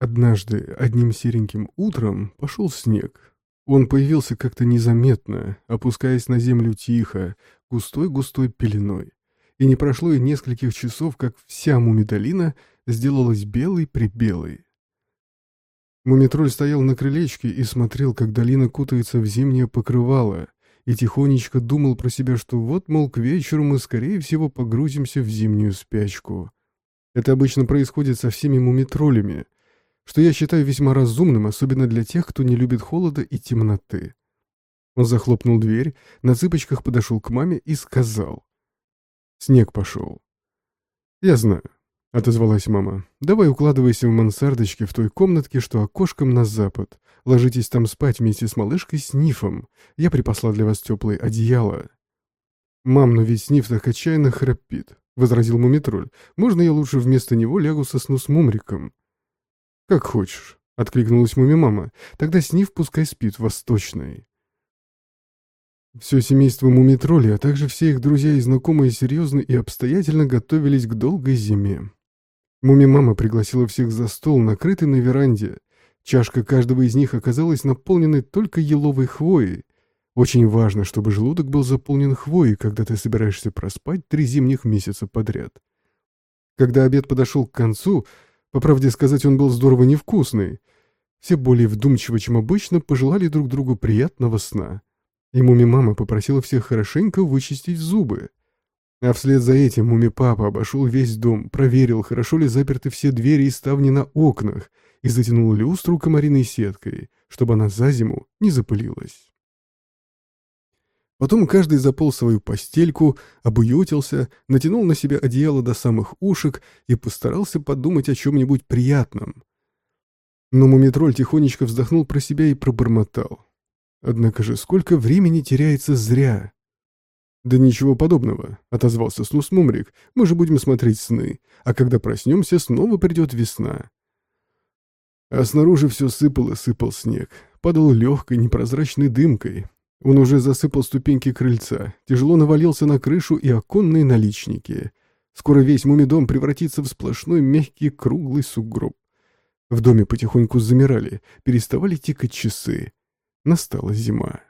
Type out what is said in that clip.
Однажды, одним сереньким утром, пошел снег. Он появился как-то незаметно, опускаясь на землю тихо, густой-густой пеленой. И не прошло и нескольких часов, как вся мумидолина сделалась белой-прибелой. Мумитроль стоял на крылечке и смотрел, как долина кутается в зимнее покрывало, и тихонечко думал про себя, что вот, мол, к вечеру мы, скорее всего, погрузимся в зимнюю спячку. Это обычно происходит со всеми мумитролями — что я считаю весьма разумным, особенно для тех, кто не любит холода и темноты. Он захлопнул дверь, на цыпочках подошел к маме и сказал. Снег пошел. «Я знаю», — отозвалась мама. «Давай укладывайся в мансардочке в той комнатке, что окошком на запад. Ложитесь там спать вместе с малышкой Снифом. Я припасла для вас теплое одеяло». «Мам, но ведь Сниф так отчаянно храпит», — возразил Мумитроль. «Можно я лучше вместо него лягу со сну с Мумриком?» «Как хочешь», — откликнулась муми-мама. «Тогда снив пускай спит в Восточной». Все семейство мумитроли, а также все их друзья и знакомые серьезно и обстоятельно готовились к долгой зиме. Муми-мама пригласила всех за стол, накрытый на веранде. Чашка каждого из них оказалась наполненной только еловой хвоей. Очень важно, чтобы желудок был заполнен хвоей, когда ты собираешься проспать три зимних месяца подряд. Когда обед подошел к концу, по правде сказать, он был здорово невкусный. Все более вдумчиво, чем обычно, пожелали друг другу приятного сна. И муми-мама попросила всех хорошенько вычистить зубы. А вслед за этим муми-папа обошел весь дом, проверил, хорошо ли заперты все двери и ставни на окнах, и затянул люстру комариной сеткой, чтобы она за зиму не запылилась. Потом каждый запол свою постельку, обуютился, натянул на себя одеяло до самых ушек и постарался подумать о чем-нибудь приятном. Но Мумитроль тихонечко вздохнул про себя и пробормотал. Однако же сколько времени теряется зря. «Да ничего подобного», — отозвался Снус Мумрик. «Мы же будем смотреть сны, а когда проснемся, снова придет весна». А снаружи все сыпал и сыпал снег, падал легкой непрозрачной дымкой, он уже засыпал ступеньки крыльца, тяжело навалился на крышу и оконные наличники. Скоро весь мумидом превратится в сплошной мягкий круглый сугроб. В доме потихоньку замирали, переставали тикать часы. Настала зима.